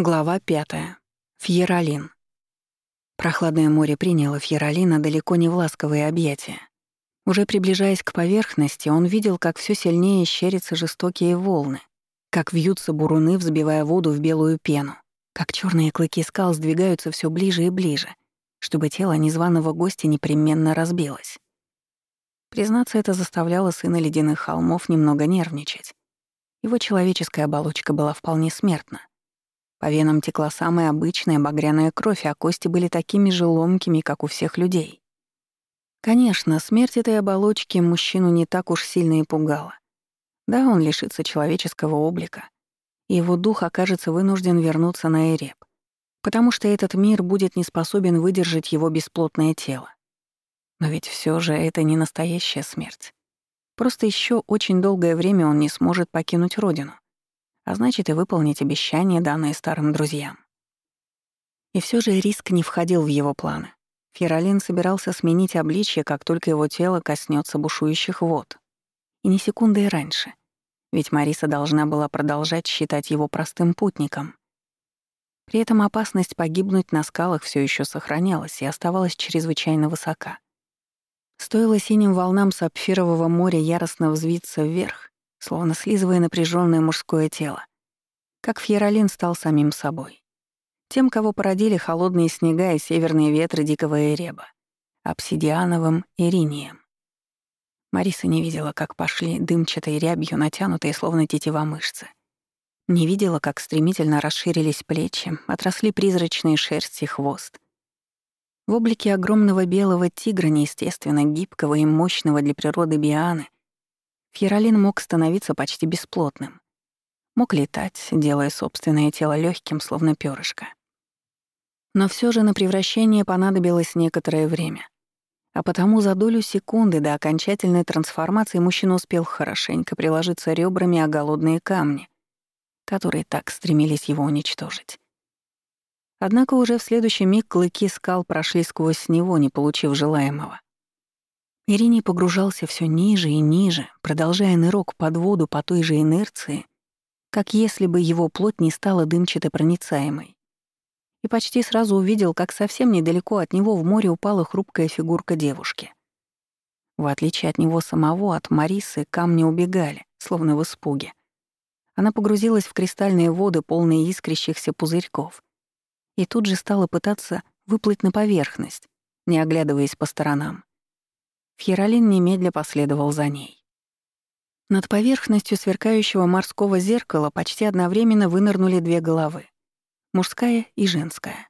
Глава пятая. Фьеролин. Прохладное море приняло Фьеролина далеко не в ласковые объятия. Уже приближаясь к поверхности, он видел, как все сильнее щерятся жестокие волны, как вьются буруны, взбивая воду в белую пену, как черные клыки скал сдвигаются все ближе и ближе, чтобы тело незваного гостя непременно разбилось. Признаться, это заставляло сына ледяных холмов немного нервничать. Его человеческая оболочка была вполне смертна. По венам текла самая обычная багряная кровь, а кости были такими же ломкими, как у всех людей. Конечно, смерть этой оболочки мужчину не так уж сильно и пугала. Да, он лишится человеческого облика, и его дух окажется вынужден вернуться на Эреб, потому что этот мир будет не способен выдержать его бесплотное тело. Но ведь все же это не настоящая смерть. Просто еще очень долгое время он не сможет покинуть родину — а значит и выполнить обещание, данное старым друзьям. И все же риск не входил в его планы. Феролин собирался сменить обличье, как только его тело коснется бушующих вод. И ни секунды и раньше. Ведь Мариса должна была продолжать считать его простым путником. При этом опасность погибнуть на скалах все еще сохранялась и оставалась чрезвычайно высока. Стоило синим волнам сапфирового моря яростно взвиться вверх, словно слизывая напряженное мужское тело. Как Фьеролин стал самим собой. Тем, кого породили холодные снега и северные ветры дикого Эреба. Обсидиановым иринием. Мариса не видела, как пошли дымчатой рябью натянутые, словно тетива мышцы. Не видела, как стремительно расширились плечи, отросли призрачные шерсти и хвост. В облике огромного белого тигра, неестественно гибкого и мощного для природы Бианы, Фьеролин мог становиться почти бесплотным. Мог летать, делая собственное тело легким, словно перышко. Но все же на превращение понадобилось некоторое время. А потому за долю секунды до окончательной трансформации мужчина успел хорошенько приложиться ребрами о голодные камни, которые так стремились его уничтожить. Однако уже в следующий миг клыки скал прошли сквозь него, не получив желаемого. Ириний погружался все ниже и ниже, продолжая нырок под воду по той же инерции, как если бы его плоть не стала дымчато-проницаемой. И почти сразу увидел, как совсем недалеко от него в море упала хрупкая фигурка девушки. В отличие от него самого, от Марисы камни убегали, словно в испуге. Она погрузилась в кристальные воды, полные искрящихся пузырьков, и тут же стала пытаться выплыть на поверхность, не оглядываясь по сторонам. Фьеролин немедля последовал за ней. Над поверхностью сверкающего морского зеркала почти одновременно вынырнули две головы — мужская и женская.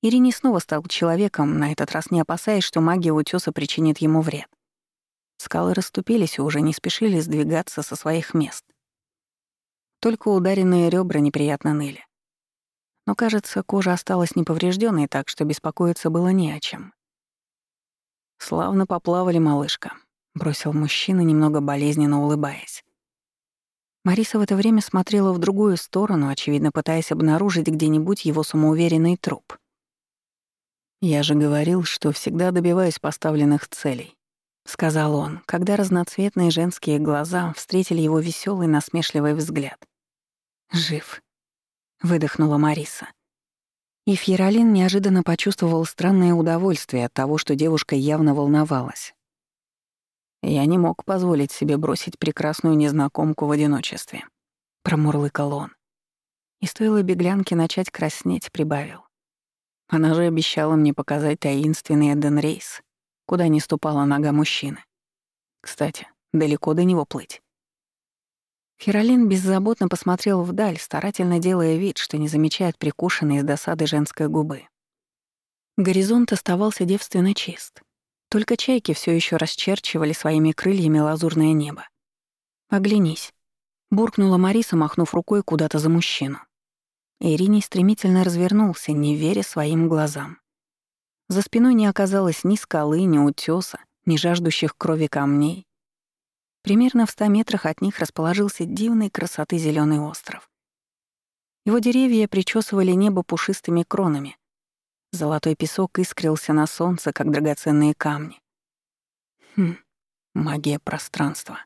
Ирине снова стал человеком, на этот раз не опасаясь, что магия утёса причинит ему вред. Скалы расступились и уже не спешили сдвигаться со своих мест. Только ударенные ребра неприятно ныли. Но, кажется, кожа осталась неповрежденной, так что беспокоиться было не о чем. «Славно поплавали, малышка», — бросил мужчина, немного болезненно улыбаясь. Мариса в это время смотрела в другую сторону, очевидно, пытаясь обнаружить где-нибудь его самоуверенный труп. «Я же говорил, что всегда добиваюсь поставленных целей», — сказал он, когда разноцветные женские глаза встретили его веселый насмешливый взгляд. «Жив», — выдохнула Мариса. И Фьеролин неожиданно почувствовал странное удовольствие от того, что девушка явно волновалась. «Я не мог позволить себе бросить прекрасную незнакомку в одиночестве», — промурлыкал он. И стоило беглянке начать краснеть, прибавил. Она же обещала мне показать таинственный Эден Рейс, куда не ступала нога мужчины. Кстати, далеко до него плыть. Феролин беззаботно посмотрел вдаль, старательно делая вид, что не замечает прикушенной из досады женской губы. Горизонт оставался девственно чист. Только чайки все еще расчерчивали своими крыльями лазурное небо. «Оглянись», — буркнула Мариса, махнув рукой куда-то за мужчину. Ириний стремительно развернулся, не веря своим глазам. За спиной не оказалось ни скалы, ни утёса, ни жаждущих крови камней. Примерно в ста метрах от них расположился дивной красоты зеленый остров. Его деревья причесывали небо пушистыми кронами. Золотой песок искрился на солнце, как драгоценные камни. Хм, магия пространства.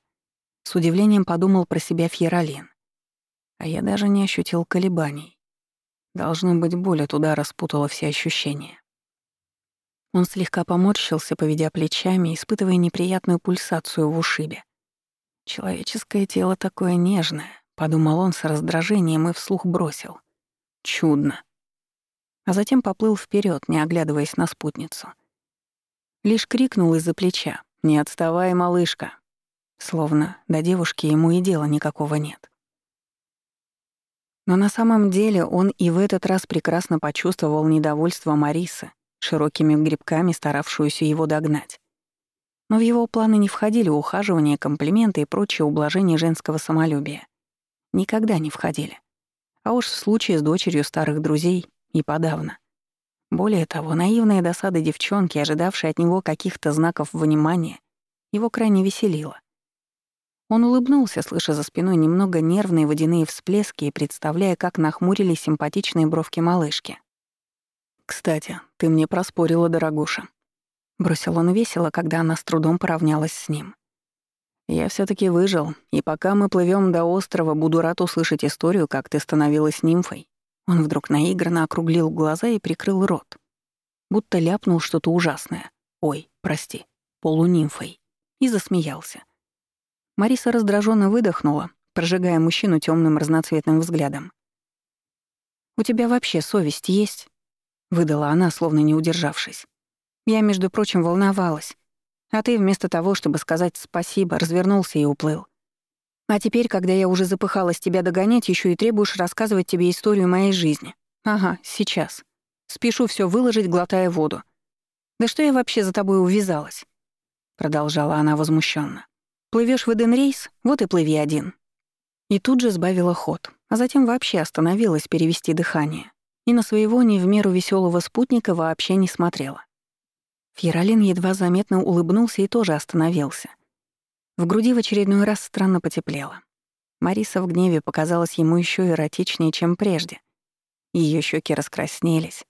С удивлением подумал про себя Фьеролин. А я даже не ощутил колебаний. Должно быть, боль от удара спутала все ощущения. Он слегка поморщился, поведя плечами, испытывая неприятную пульсацию в ушибе. «Человеческое тело такое нежное», — подумал он с раздражением и вслух бросил. «Чудно». А затем поплыл вперед, не оглядываясь на спутницу. Лишь крикнул из-за плеча «Не отставай, малышка!» Словно до девушки ему и дела никакого нет. Но на самом деле он и в этот раз прекрасно почувствовал недовольство Марисы, широкими грибками старавшуюся его догнать. Но в его планы не входили ухаживания, комплименты и прочие ублажения женского самолюбия. Никогда не входили. А уж в случае с дочерью старых друзей и подавно. Более того, наивная досада девчонки, ожидавшей от него каких-то знаков внимания, его крайне веселила. Он улыбнулся, слыша за спиной немного нервные водяные всплески и представляя, как нахмурились симпатичные бровки малышки. «Кстати, ты мне проспорила, дорогуша». Бросил он весело, когда она с трудом поравнялась с ним. «Я все таки выжил, и пока мы плывем до острова, буду рад услышать историю, как ты становилась нимфой». Он вдруг наигранно округлил глаза и прикрыл рот. Будто ляпнул что-то ужасное. «Ой, прости, полунимфой». И засмеялся. Мариса раздраженно выдохнула, прожигая мужчину темным разноцветным взглядом. «У тебя вообще совесть есть?» — выдала она, словно не удержавшись. «Я, между прочим, волновалась. А ты вместо того, чтобы сказать спасибо, развернулся и уплыл. А теперь, когда я уже запыхалась тебя догонять, еще и требуешь рассказывать тебе историю моей жизни. Ага, сейчас. Спешу все выложить, глотая воду. Да что я вообще за тобой увязалась?» Продолжала она возмущенно. Плывешь в Эденрейс, вот и плыви один». И тут же сбавила ход, а затем вообще остановилась перевести дыхание. И на своего не в меру веселого спутника вообще не смотрела. Фьеролин едва заметно улыбнулся и тоже остановился. В груди в очередной раз странно потеплело. Мариса в гневе показалась ему еще эротичнее, чем прежде. Ее щеки раскраснелись.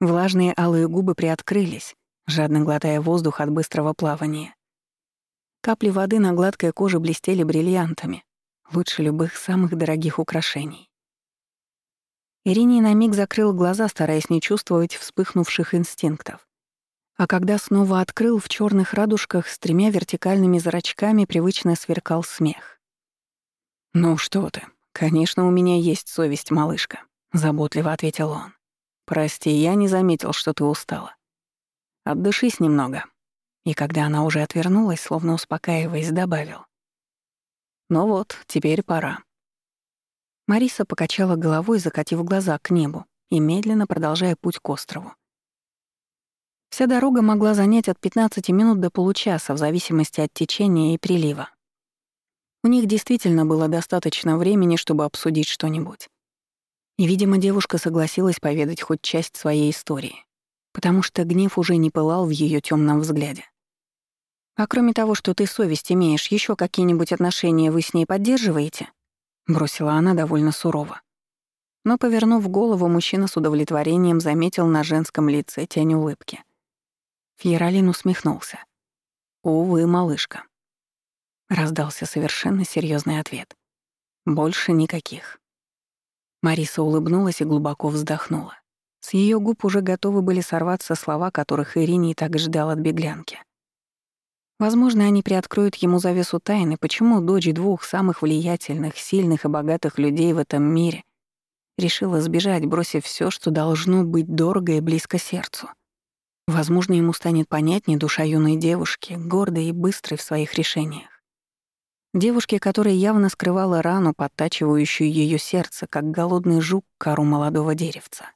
Влажные алые губы приоткрылись, жадно глотая воздух от быстрого плавания. Капли воды на гладкой коже блестели бриллиантами, лучше любых самых дорогих украшений. Ириний на миг закрыл глаза, стараясь не чувствовать вспыхнувших инстинктов. А когда снова открыл, в черных радужках с тремя вертикальными зрачками привычно сверкал смех. «Ну что ты, конечно, у меня есть совесть, малышка», — заботливо ответил он. «Прости, я не заметил, что ты устала. Отдышись немного, и когда она уже отвернулась, словно успокаиваясь, добавил. «Ну вот, теперь пора». Мариса покачала головой, закатив глаза к небу и медленно продолжая путь к острову. Вся дорога могла занять от 15 минут до получаса в зависимости от течения и прилива. У них действительно было достаточно времени, чтобы обсудить что-нибудь. И, видимо, девушка согласилась поведать хоть часть своей истории, потому что гнев уже не пылал в ее темном взгляде. А кроме того, что ты совесть имеешь, еще какие-нибудь отношения вы с ней поддерживаете?» Бросила она довольно сурово. Но, повернув голову, мужчина с удовлетворением заметил на женском лице тень улыбки. Фьеролин усмехнулся. «Увы, малышка». Раздался совершенно серьезный ответ. «Больше никаких». Мариса улыбнулась и глубоко вздохнула. С ее губ уже готовы были сорваться слова, которых Ирине так ждал от беглянки. Возможно, они приоткроют ему завесу тайны, почему дочь двух самых влиятельных, сильных и богатых людей в этом мире решила сбежать, бросив все, что должно быть дорого и близко сердцу. Возможно, ему станет понятнее душа юной девушки, гордой и быстрой в своих решениях. Девушки, которая явно скрывала рану, подтачивающую ее сердце, как голодный жук кору молодого деревца.